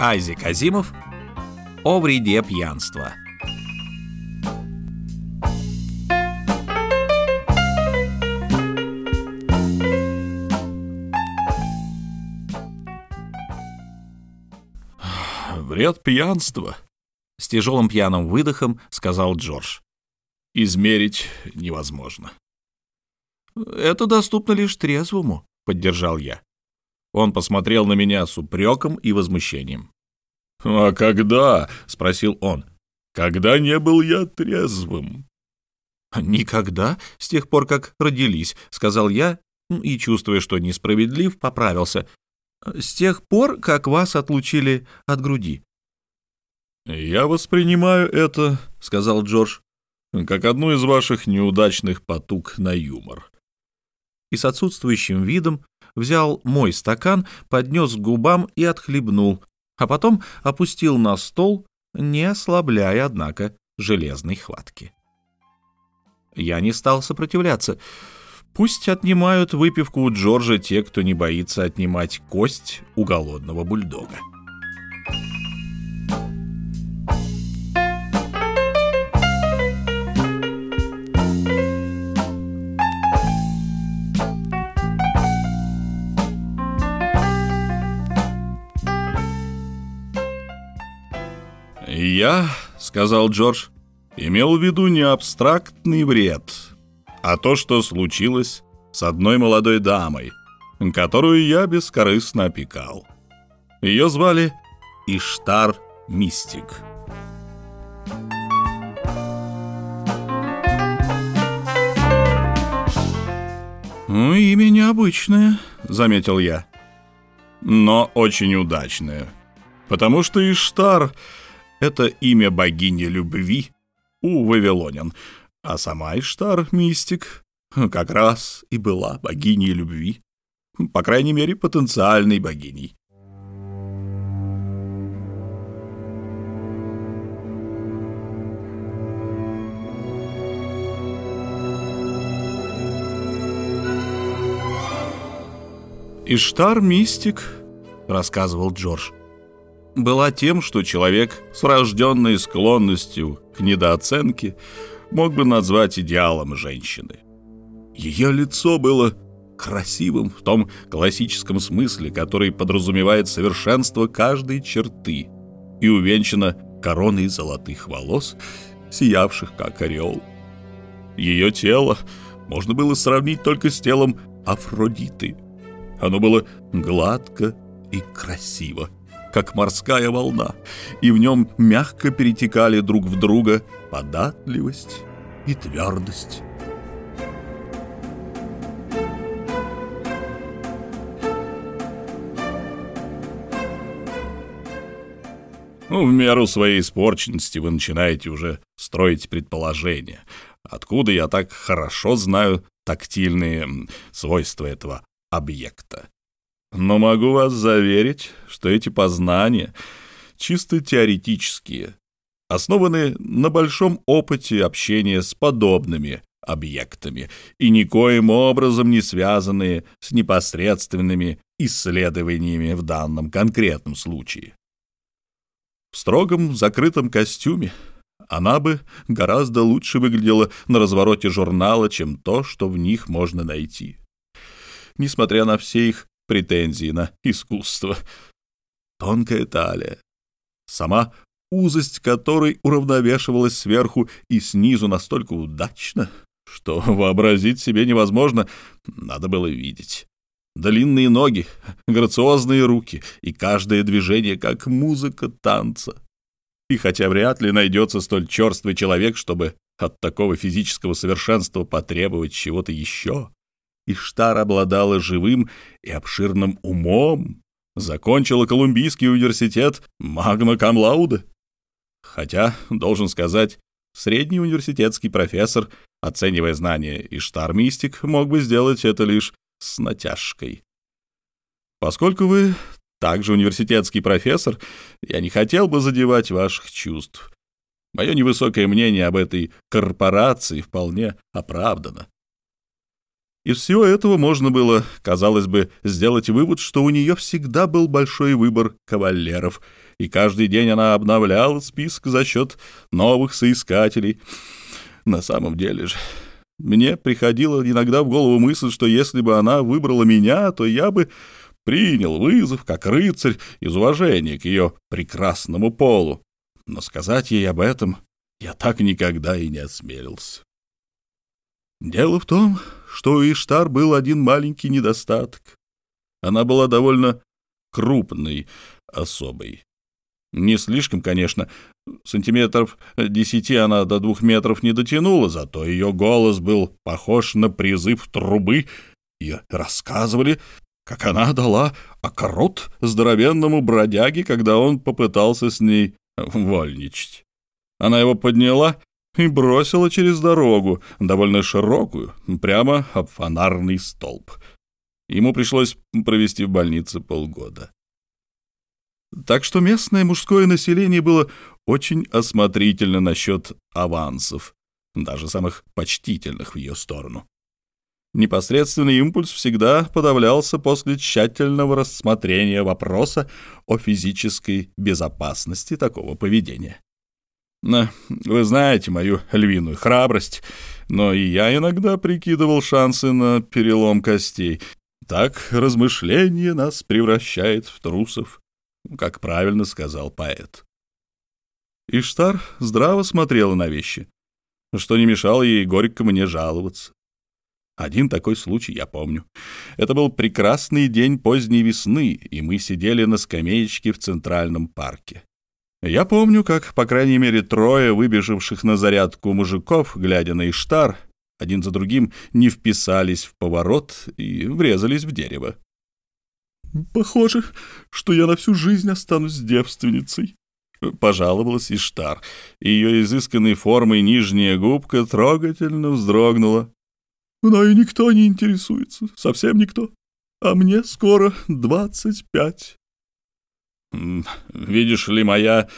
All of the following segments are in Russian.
Айзек Азимов о вреде пьянства. «Вред пьянства», — с тяжелым пьяным выдохом сказал Джордж. «Измерить невозможно». «Это доступно лишь трезвому», — поддержал я. Он посмотрел на меня с упреком и возмущением. «А когда?» — спросил он. «Когда не был я трезвым?» «Никогда, с тех пор, как родились», — сказал я, и, чувствуя, что несправедлив, поправился. «С тех пор, как вас отлучили от груди». «Я воспринимаю это», — сказал Джордж, — «как одну из ваших неудачных потуг на юмор». И с отсутствующим видом взял мой стакан, поднес к губам и отхлебнул, а потом опустил на стол, не ослабляя, однако, железной хватки. Я не стал сопротивляться. Пусть отнимают выпивку у Джорджа те, кто не боится отнимать кость у голодного бульдога. «Я, — сказал Джордж, — имел в виду не абстрактный вред, а то, что случилось с одной молодой дамой, которую я бескорыстно опекал. Ее звали Иштар Мистик». «Ну, имя необычное», — заметил я. «Но очень удачное, потому что Иштар это имя богини любви у вавилонян, а сама Иштар, мистик, как раз и была богиней любви, по крайней мере, потенциальной богиней. «Иштар — мистик», — рассказывал Джордж была тем, что человек с врожденной склонностью к недооценке мог бы назвать идеалом женщины. Ее лицо было красивым в том классическом смысле, который подразумевает совершенство каждой черты, и увенчано короной золотых волос, сиявших как орел. Ее тело можно было сравнить только с телом Афродиты. Оно было гладко и красиво как морская волна, и в нем мягко перетекали друг в друга податливость и твердость. Ну, в меру своей испорченности вы начинаете уже строить предположения. Откуда я так хорошо знаю тактильные свойства этого объекта? Но могу вас заверить, что эти познания чисто теоретические, основаны на большом опыте общения с подобными объектами и никоим образом не связанные с непосредственными исследованиями в данном конкретном случае. В строгом закрытом костюме она бы гораздо лучше выглядела на развороте журнала, чем то, что в них можно найти. Несмотря на все их претензии на искусство. Тонкая талия, сама узость которой уравновешивалась сверху и снизу настолько удачно, что вообразить себе невозможно, надо было видеть. Длинные ноги, грациозные руки и каждое движение как музыка танца. И хотя вряд ли найдется столь черствый человек, чтобы от такого физического совершенства потребовать чего-то еще, Иштар обладала живым и обширным умом, закончила Колумбийский университет магна кам лауде. Хотя, должен сказать, средний университетский профессор, оценивая знания Иштар-мистик, мог бы сделать это лишь с натяжкой. Поскольку вы также университетский профессор, я не хотел бы задевать ваших чувств. Мое невысокое мнение об этой корпорации вполне оправдано. Из всего этого можно было, казалось бы, сделать вывод, что у нее всегда был большой выбор кавалеров, и каждый день она обновляла список за счет новых соискателей. На самом деле же, мне приходила иногда в голову мысль, что если бы она выбрала меня, то я бы принял вызов как рыцарь из уважения к ее прекрасному полу. Но сказать ей об этом я так никогда и не осмелился. Дело в том, что у Иштар был один маленький недостаток. Она была довольно крупной особой. Не слишком, конечно. Сантиметров десяти она до двух метров не дотянула, зато ее голос был похож на призыв трубы, и рассказывали, как она дала окорот здоровенному бродяге, когда он попытался с ней вольничать. Она его подняла и бросила через дорогу, довольно широкую, прямо об фонарный столб. Ему пришлось провести в больнице полгода. Так что местное мужское население было очень осмотрительно насчет авансов, даже самых почтительных в ее сторону. Непосредственный импульс всегда подавлялся после тщательного рассмотрения вопроса о физической безопасности такого поведения. Вы знаете мою львиную храбрость, но и я иногда прикидывал шансы на перелом костей. Так размышление нас превращает в трусов, как правильно сказал поэт. Иштар здраво смотрела на вещи, что не мешало ей горько мне жаловаться. Один такой случай я помню. Это был прекрасный день поздней весны, и мы сидели на скамеечке в Центральном парке. Я помню, как, по крайней мере, трое выбежавших на зарядку мужиков, глядя на Иштар, один за другим не вписались в поворот и врезались в дерево. «Похоже, что я на всю жизнь останусь девственницей», — пожаловалась Иштар, ее изысканной формой нижняя губка трогательно вздрогнула. «Но и никто не интересуется, совсем никто, а мне скоро двадцать пять». «Видишь ли, моя...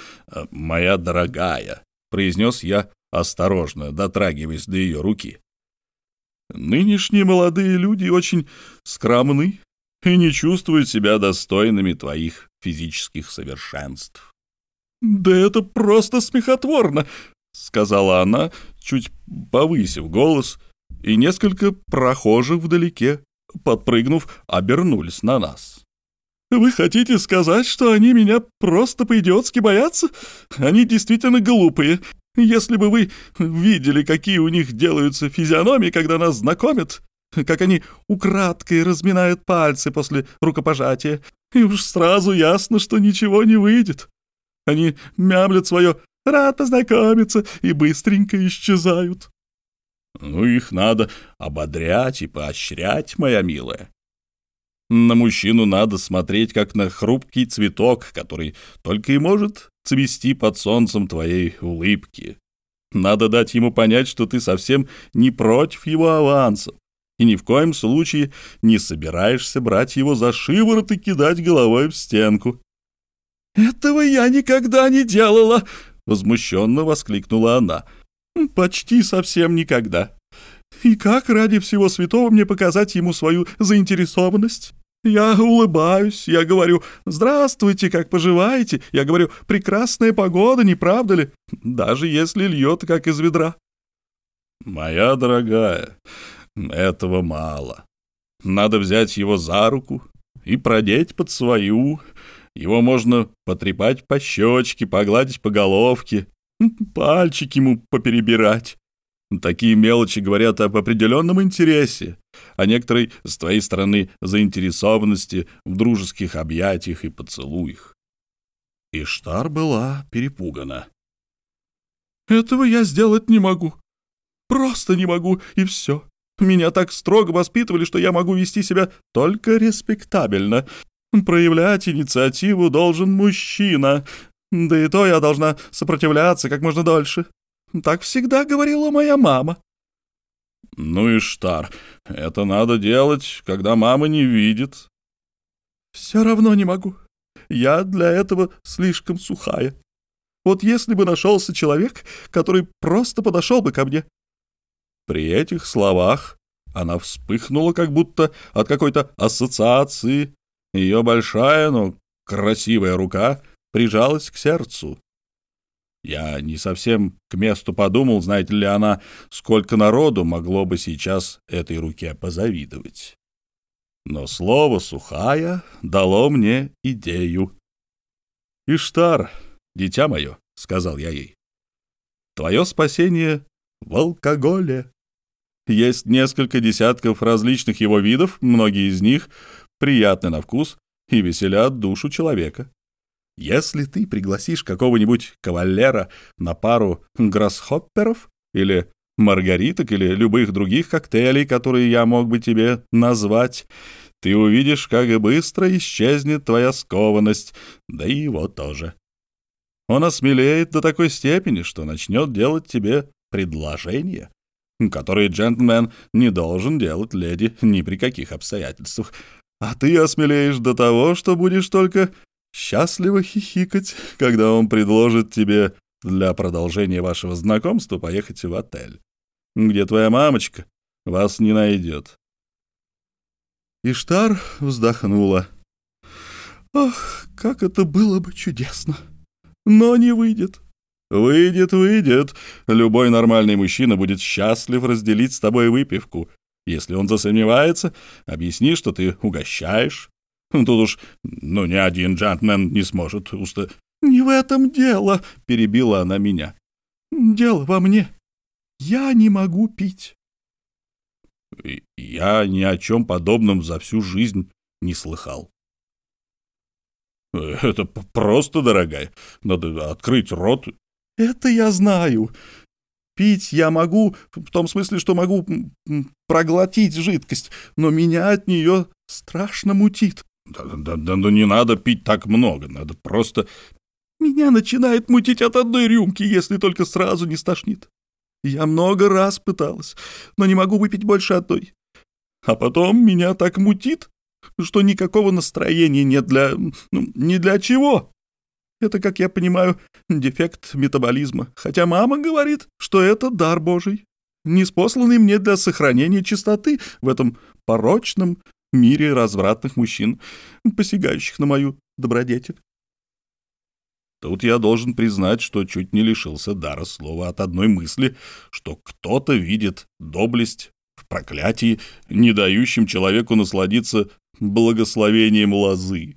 моя дорогая», — произнес я осторожно, дотрагиваясь до ее руки. «Нынешние молодые люди очень скромны и не чувствуют себя достойными твоих физических совершенств». «Да это просто смехотворно», — сказала она, чуть повысив голос, и несколько прохожих вдалеке, подпрыгнув, обернулись на нас. «Вы хотите сказать, что они меня просто по-идиотски боятся? Они действительно глупые. Если бы вы видели, какие у них делаются физиономии, когда нас знакомят, как они украдкой разминают пальцы после рукопожатия, и уж сразу ясно, что ничего не выйдет. Они мямлят свое «рад познакомиться» и быстренько исчезают. Ну, их надо ободрять и поощрять, моя милая. На мужчину надо смотреть, как на хрупкий цветок, который только и может цвести под солнцем твоей улыбки. Надо дать ему понять, что ты совсем не против его аванса, и ни в коем случае не собираешься брать его за шиворот и кидать головой в стенку. «Этого я никогда не делала!» — возмущенно воскликнула она. «Почти совсем никогда. И как ради всего святого мне показать ему свою заинтересованность?» Я улыбаюсь, я говорю «Здравствуйте, как поживаете?» Я говорю «Прекрасная погода, не правда ли?» Даже если льет, как из ведра. «Моя дорогая, этого мало. Надо взять его за руку и продеть под свою. Его можно потрепать по щечке, погладить по головке, пальчики ему поперебирать. Такие мелочи говорят об определенном интересе, о некоторой с твоей стороны заинтересованности в дружеских объятиях и поцелуях. Иштар была перепугана. «Этого я сделать не могу. Просто не могу, и все. Меня так строго воспитывали, что я могу вести себя только респектабельно. Проявлять инициативу должен мужчина, да и то я должна сопротивляться как можно дольше. Так всегда говорила моя мама». «Ну и штар, это надо делать, когда мама не видит». «Все равно не могу. Я для этого слишком сухая. Вот если бы нашелся человек, который просто подошел бы ко мне». При этих словах она вспыхнула, как будто от какой-то ассоциации. Ее большая, но красивая рука прижалась к сердцу. Я не совсем к месту подумал, знаете ли она, сколько народу могло бы сейчас этой руке позавидовать. Но слово «сухая» дало мне идею. «Иштар, дитя мое», — сказал я ей, — «твое спасение в алкоголе. Есть несколько десятков различных его видов, многие из них приятны на вкус и веселят душу человека. Если ты пригласишь какого-нибудь кавалера на пару гроссхопперов или маргариток или любых других коктейлей, которые я мог бы тебе назвать, ты увидишь, как быстро исчезнет твоя скованность, да и его тоже. Он осмелеет до такой степени, что начнет делать тебе предложения, которые джентльмен не должен делать леди ни при каких обстоятельствах. А ты осмелеешь до того, что будешь только счастливо хихикать, когда он предложит тебе для продолжения вашего знакомства поехать в отель, где твоя мамочка вас не найдет. Иштар вздохнула. «Ах, как это было бы чудесно! Но не выйдет!» «Выйдет, выйдет. Любой нормальный мужчина будет счастлив разделить с тобой выпивку. Если он засомневается, объясни, что ты угощаешь. Тут уж, ну, ни один джентльмен не сможет уста...» «Не в этом дело», — перебила она меня. «Дело во мне. Я не могу пить». Я ни о чем подобном за всю жизнь не слыхал. «Это просто, дорогая. Надо открыть рот это я знаю. Пить я могу, в том смысле, что могу проглотить жидкость, но меня от нее страшно мутит. Да, да, да, но не надо пить так много, надо просто... Меня начинает мутить от одной рюмки, если только сразу не стошнит. Я много раз пыталась, но не могу выпить больше одной. А потом меня так мутит, что никакого настроения нет для... Ну, ни для чего. Это, как я понимаю, дефект метаболизма. Хотя мама говорит, что это дар Божий, неспосланный мне для сохранения чистоты в этом порочном мире развратных мужчин, посягающих на мою добродетель. Тут я должен признать, что чуть не лишился дара слова от одной мысли, что кто-то видит доблесть в проклятии, не дающем человеку насладиться благословением лозы.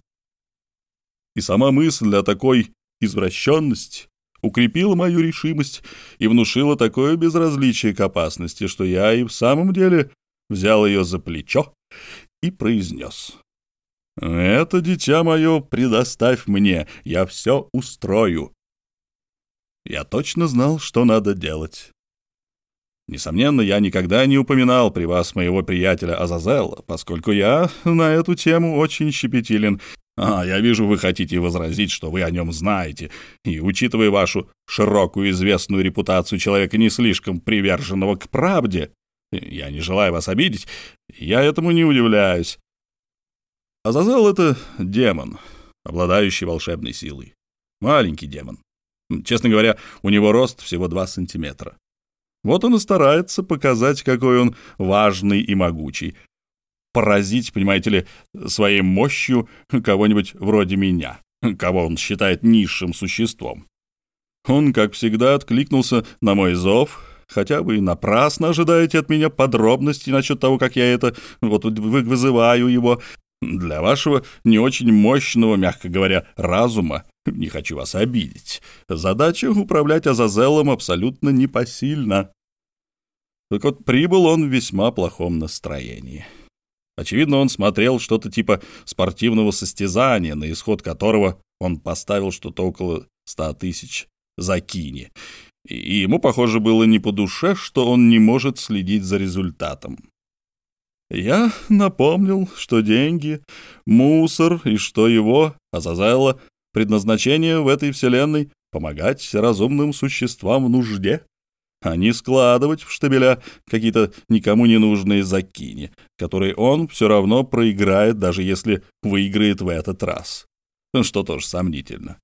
И сама мысль о такой извращенности укрепила мою решимость и внушила такое безразличие к опасности, что я и в самом деле взял ее за плечо и произнес. «Это, дитя мое, предоставь мне, я все устрою». Я точно знал, что надо делать. Несомненно, я никогда не упоминал при вас моего приятеля Азазела, поскольку я на эту тему очень щепетилен а, я вижу, вы хотите возразить, что вы о нем знаете, и, учитывая вашу широкую известную репутацию человека не слишком приверженного к правде, я не желаю вас обидеть, я этому не удивляюсь. Азазел — это демон, обладающий волшебной силой. Маленький демон. Честно говоря, у него рост всего два сантиметра. Вот он и старается показать, какой он важный и могучий, поразить, понимаете ли, своей мощью кого-нибудь вроде меня, кого он считает низшим существом. Он, как всегда, откликнулся на мой зов, хотя вы напрасно ожидаете от меня подробностей насчет того, как я это вот вызываю его. Для вашего не очень мощного, мягко говоря, разума, не хочу вас обидеть, задача управлять Азазелом абсолютно непосильна. Так вот, прибыл он в весьма плохом настроении. Очевидно, он смотрел что-то типа спортивного состязания, на исход которого он поставил что-то около ста тысяч за кини. И ему, похоже, было не по душе, что он не может следить за результатом. Я напомнил, что деньги — мусор, и что его, Азазела, предназначение в этой вселенной — помогать разумным существам в нужде а не складывать в штабеля какие-то никому не нужные закини, которые он все равно проиграет, даже если выиграет в этот раз, что тоже сомнительно.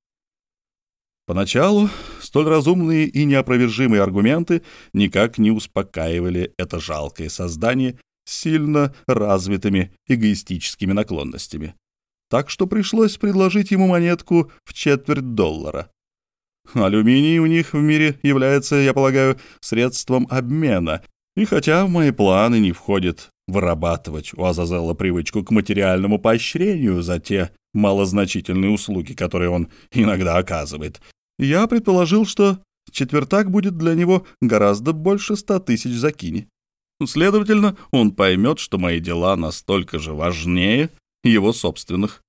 Поначалу столь разумные и неопровержимые аргументы никак не успокаивали это жалкое создание, сильно развитыми эгоистическими наклонностями. Так что пришлось предложить ему монетку в четверть доллара. Алюминий у них в мире является, я полагаю, средством обмена, и хотя в мои планы не входит вырабатывать у Азазела привычку к материальному поощрению за те малозначительные услуги, которые он иногда оказывает, я предположил, что четвертак будет для него гораздо больше ста тысяч закини. Следовательно, он поймет, что мои дела настолько же важнее его собственных.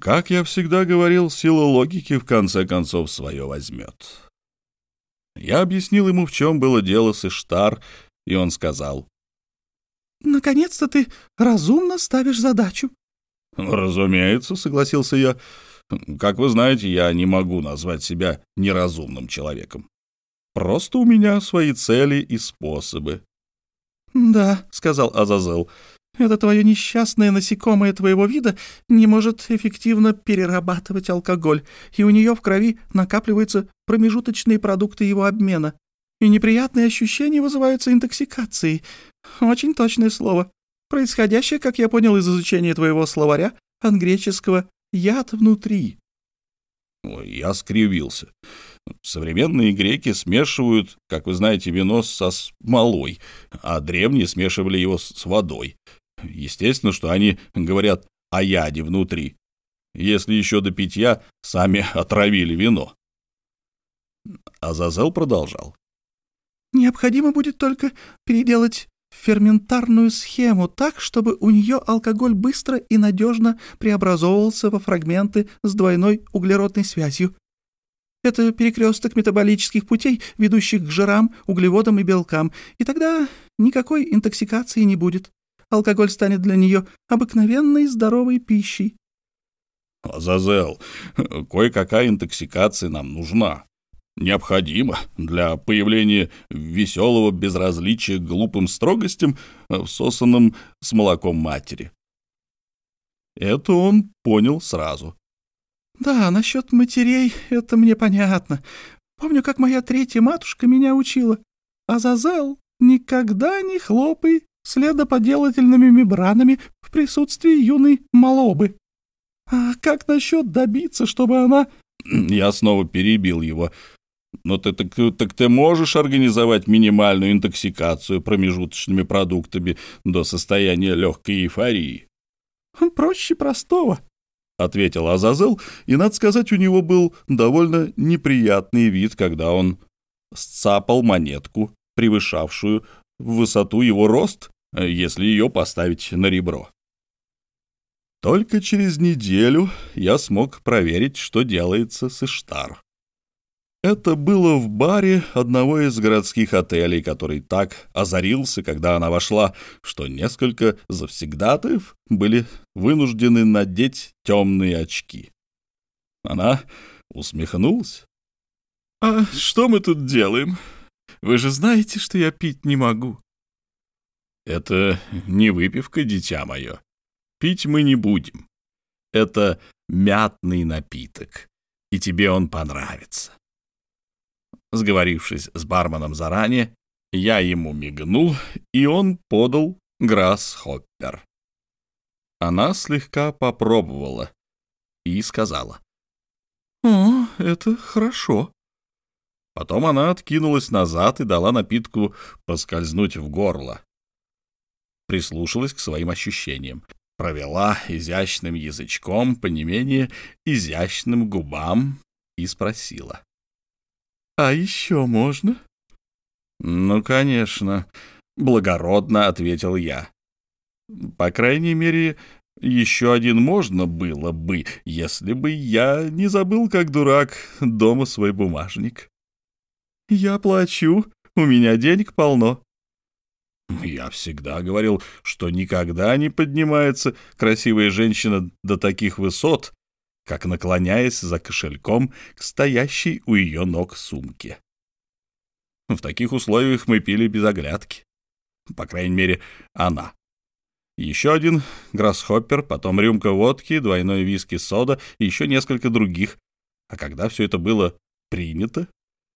Как я всегда говорил, сила логики в конце концов свое возьмет. Я объяснил ему, в чем было дело с Иштар, и он сказал. «Наконец-то ты разумно ставишь задачу». «Разумеется», — согласился я. «Как вы знаете, я не могу назвать себя неразумным человеком. Просто у меня свои цели и способы». «Да», — сказал Азазел, это твое несчастное насекомое твоего вида не может эффективно перерабатывать алкоголь, и у нее в крови накапливаются промежуточные продукты его обмена. И неприятные ощущения вызываются интоксикацией. Очень точное слово. Происходящее, как я понял из изучения твоего словаря, от греческого «яд внутри». Я скривился. Современные греки смешивают, как вы знаете, вино со смолой, а древние смешивали его с водой. Естественно, что они говорят о яде внутри, если еще до питья сами отравили вино. Азазел продолжал. «Необходимо будет только переделать ферментарную схему так, чтобы у нее алкоголь быстро и надежно преобразовывался во фрагменты с двойной углеродной связью. Это перекресток метаболических путей, ведущих к жирам, углеводам и белкам, и тогда никакой интоксикации не будет алкоголь станет для нее обыкновенной здоровой пищей. Азазел, кое-какая интоксикация нам нужна. Необходима для появления веселого безразличия к глупым строгостям, всосанным с молоком матери. Это он понял сразу. «Да, насчет матерей это мне понятно. Помню, как моя третья матушка меня учила. Азазел, никогда не хлопай следоподелательными мембранами в присутствии юной малобы. А как насчет добиться, чтобы она... Я снова перебил его. Но ты так, так ты можешь организовать минимальную интоксикацию промежуточными продуктами до состояния легкой эйфории? Проще простого, — ответил Азазел, и, надо сказать, у него был довольно неприятный вид, когда он сцапал монетку, превышавшую в высоту его рост, если ее поставить на ребро. Только через неделю я смог проверить, что делается с Иштар. Это было в баре одного из городских отелей, который так озарился, когда она вошла, что несколько завсегдатаев были вынуждены надеть темные очки. Она усмехнулась. «А что мы тут делаем? Вы же знаете, что я пить не могу». Это не выпивка, дитя мое. Пить мы не будем. Это мятный напиток, и тебе он понравится. Сговорившись с барменом заранее, я ему мигнул, и он подал грасс-хоппер. Она слегка попробовала и сказала. «О, это хорошо». Потом она откинулась назад и дала напитку поскользнуть в горло прислушалась к своим ощущениям, провела изящным язычком по не менее изящным губам и спросила. «А еще можно?» «Ну, конечно», — благородно ответил я. «По крайней мере, еще один можно было бы, если бы я не забыл, как дурак, дома свой бумажник». «Я плачу, у меня денег полно», я всегда говорил, что никогда не поднимается красивая женщина до таких высот, как наклоняясь за кошельком к стоящей у ее ног сумке. В таких условиях мы пили без оглядки. По крайней мере, она. Еще один гроссхоппер, потом рюмка водки, двойной виски-сода и еще несколько других. А когда все это было принято,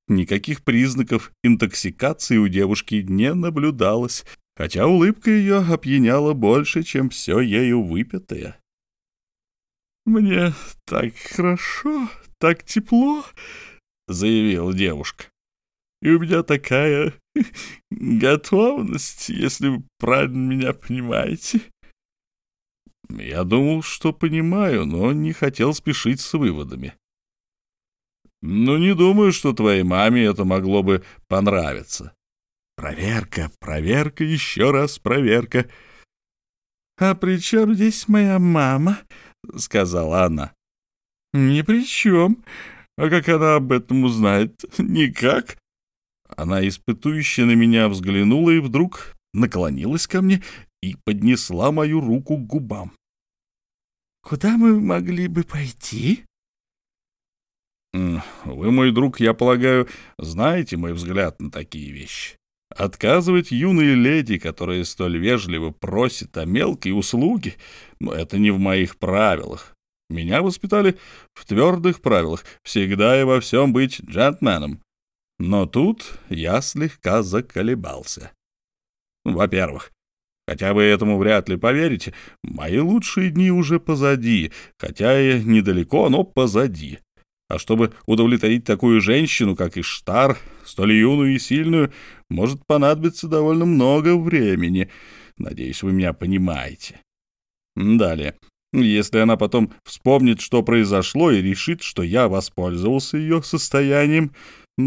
Никаких признаков интоксикации у девушки не наблюдалось, хотя улыбка ее опьяняла больше, чем все ею выпитое. «Мне так хорошо, так тепло», — заявила девушка. «И у меня такая готовность, если вы правильно меня понимаете». Я думал, что понимаю, но не хотел спешить с выводами. «Ну, не думаю, что твоей маме это могло бы понравиться». «Проверка, проверка, еще раз проверка». «А при чем здесь моя мама?» — сказала она. «Ни при чем. А как она об этом узнает? Никак». Она испытующе на меня взглянула и вдруг наклонилась ко мне и поднесла мою руку к губам. «Куда мы могли бы пойти?» «Вы, мой друг, я полагаю, знаете мой взгляд на такие вещи. Отказывать юной леди, которая столь вежливо просит о мелкой услуге, ну, это не в моих правилах. Меня воспитали в твердых правилах, всегда и во всем быть джентльменом. Но тут я слегка заколебался. Во-первых, хотя вы этому вряд ли поверите, мои лучшие дни уже позади, хотя и недалеко, но позади. А чтобы удовлетворить такую женщину, как Иштар, столь юную и сильную, может понадобиться довольно много времени. Надеюсь, вы меня понимаете. Далее. Если она потом вспомнит, что произошло, и решит, что я воспользовался ее состоянием,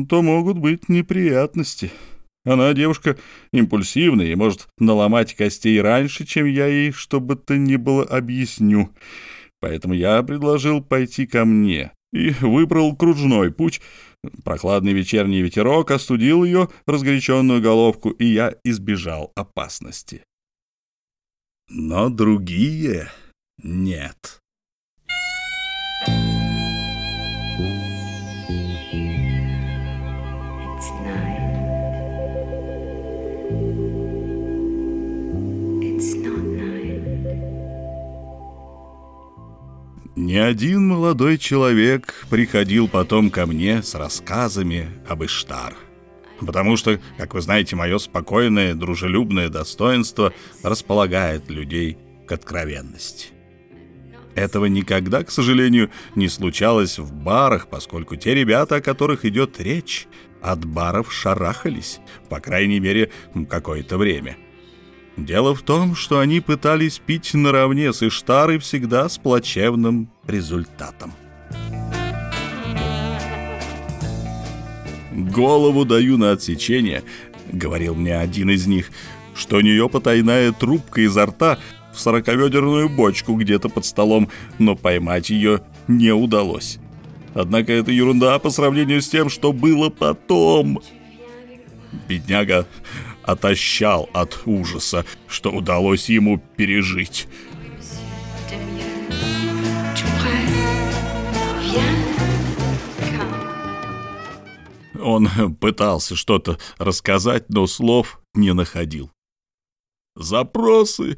то могут быть неприятности. Она девушка импульсивная и может наломать костей раньше, чем я ей что бы то ни было объясню. Поэтому я предложил пойти ко мне и выбрал кружной путь. Прохладный вечерний ветерок остудил ее разгоряченную головку, и я избежал опасности. Но другие нет. Ни один молодой человек приходил потом ко мне с рассказами об Иштар. Потому что, как вы знаете, мое спокойное, дружелюбное достоинство располагает людей к откровенности. Этого никогда, к сожалению, не случалось в барах, поскольку те ребята, о которых идет речь, от баров шарахались, по крайней мере, какое-то время — Дело в том, что они пытались пить наравне с Иштарой всегда с плачевным результатом. «Голову даю на отсечение», — говорил мне один из них, что у нее потайная трубка изо рта в сороковедерную бочку где-то под столом, но поймать ее не удалось. Однако это ерунда по сравнению с тем, что было потом. Бедняга отощал от ужаса, что удалось ему пережить. Он пытался что-то рассказать, но слов не находил. «Запросы!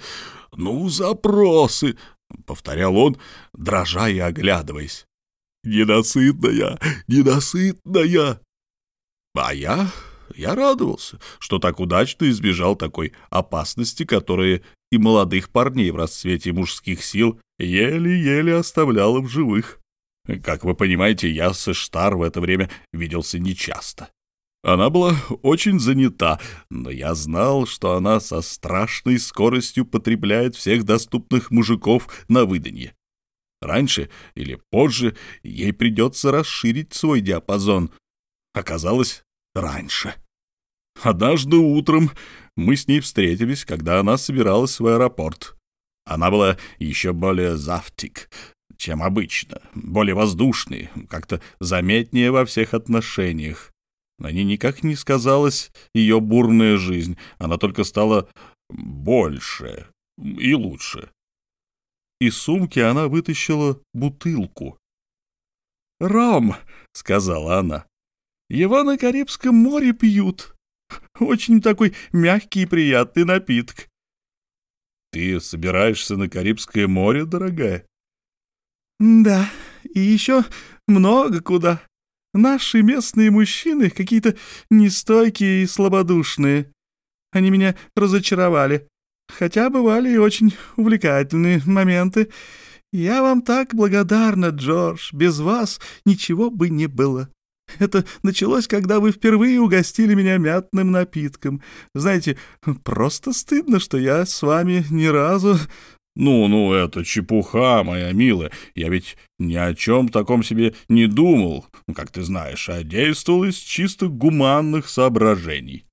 Ну, запросы!» — повторял он, дрожа и оглядываясь. «Ненасытная! Ненасытная!» А я я радовался, что так удачно избежал такой опасности, которая и молодых парней в расцвете мужских сил еле-еле оставляла в живых. Как вы понимаете, я с Эштар в это время виделся нечасто. Она была очень занята, но я знал, что она со страшной скоростью потребляет всех доступных мужиков на выданье. Раньше или позже ей придется расширить свой диапазон. Оказалось, раньше. Однажды утром мы с ней встретились, когда она собиралась в аэропорт. Она была еще более завтик, чем обычно, более воздушной, как-то заметнее во всех отношениях. На ней никак не сказалась ее бурная жизнь, она только стала больше и лучше. Из сумки она вытащила бутылку. «Ром», — сказала она, — «его на Карибском море пьют». Очень такой мягкий и приятный напиток. Ты собираешься на Карибское море, дорогая? Да, и еще много куда. Наши местные мужчины какие-то нестойкие и слабодушные. они меня разочаровали. Хотя бывали и очень увлекательные моменты. Я вам так благодарна, Джордж. Без вас ничего бы не было. Это началось, когда вы впервые угостили меня мятным напитком. Знаете, просто стыдно, что я с вами ни разу «Ну, ну, это чепуха, моя милая. Я ведь ни о чем таком себе не думал, как ты знаешь, а действовал из чисто гуманных соображений».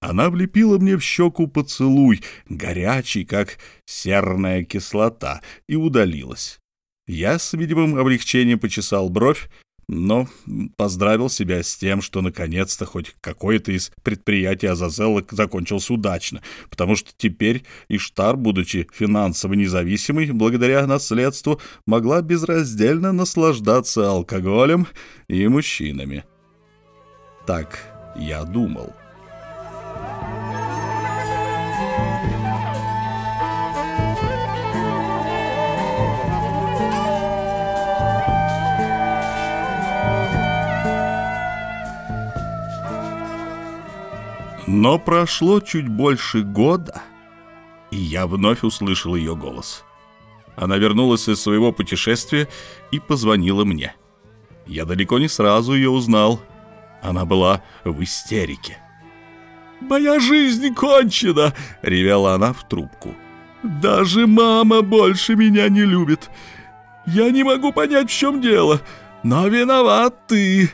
Она влепила мне в щеку поцелуй, горячий, как серная кислота, и удалилась. Я с видимым облегчением почесал бровь, но поздравил себя с тем, что наконец-то хоть какое-то из предприятий Азазелла закончился удачно, потому что теперь Иштар, будучи финансово независимой, благодаря наследству, могла безраздельно наслаждаться алкоголем и мужчинами. Так я думал. Но прошло чуть больше года, и я вновь услышал ее голос. Она вернулась из своего путешествия и позвонила мне. Я далеко не сразу ее узнал. Она была в истерике. «Моя жизнь кончена!» — ревела она в трубку. «Даже мама больше меня не любит. Я не могу понять, в чем дело, но виноват ты.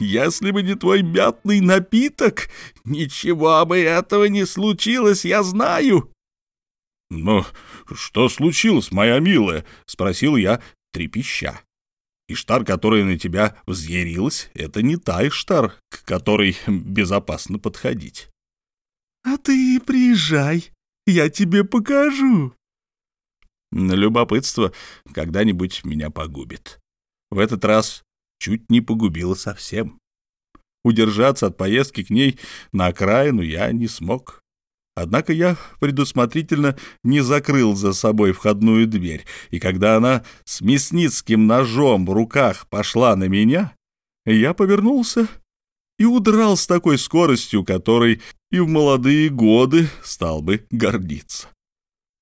Если бы не твой мятный напиток, ничего бы этого не случилось, я знаю. «Но что случилось, моя милая?» — спросил я, трепеща. Иштар, которая на тебя взъярилась, это не та Иштар, к которой безопасно подходить. «А ты приезжай, я тебе покажу». Любопытство когда-нибудь меня погубит. В этот раз чуть не погубила совсем. Удержаться от поездки к ней на окраину я не смог. Однако я предусмотрительно не закрыл за собой входную дверь, и когда она с мясницким ножом в руках пошла на меня, я повернулся и удрал с такой скоростью, которой и в молодые годы стал бы гордиться.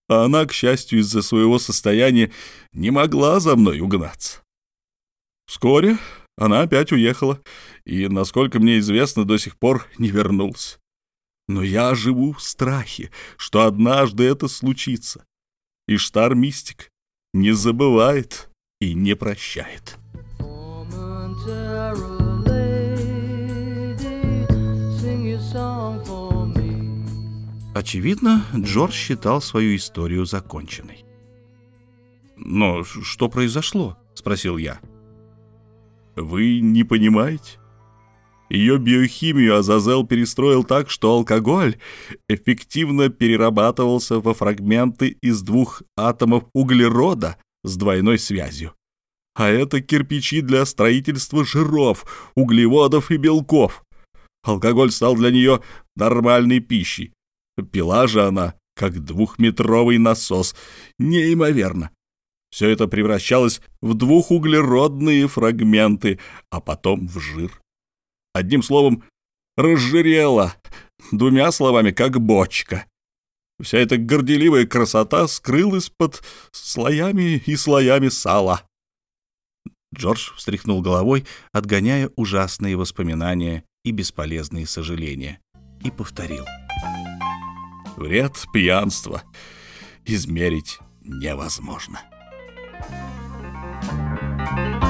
А она, к счастью, из-за своего состояния не могла за мной угнаться. Вскоре она опять уехала и, насколько мне известно, до сих пор не вернулась. Но я живу в страхе, что однажды это случится. И Штар-мистик не забывает и не прощает. Очевидно, Джордж считал свою историю законченной. «Но что произошло?» — спросил я. Вы не понимаете? Ее биохимию Азазел перестроил так, что алкоголь эффективно перерабатывался во фрагменты из двух атомов углерода с двойной связью. А это кирпичи для строительства жиров, углеводов и белков. Алкоголь стал для нее нормальной пищей. Пила же она, как двухметровый насос. Неимоверно. Все это превращалось в двухуглеродные фрагменты, а потом в жир. Одним словом, разжирело, двумя словами, как бочка. Вся эта горделивая красота скрылась под слоями и слоями сала. Джордж встряхнул головой, отгоняя ужасные воспоминания и бесполезные сожаления, и повторил. «Вред пьянства измерить невозможно». Thank you.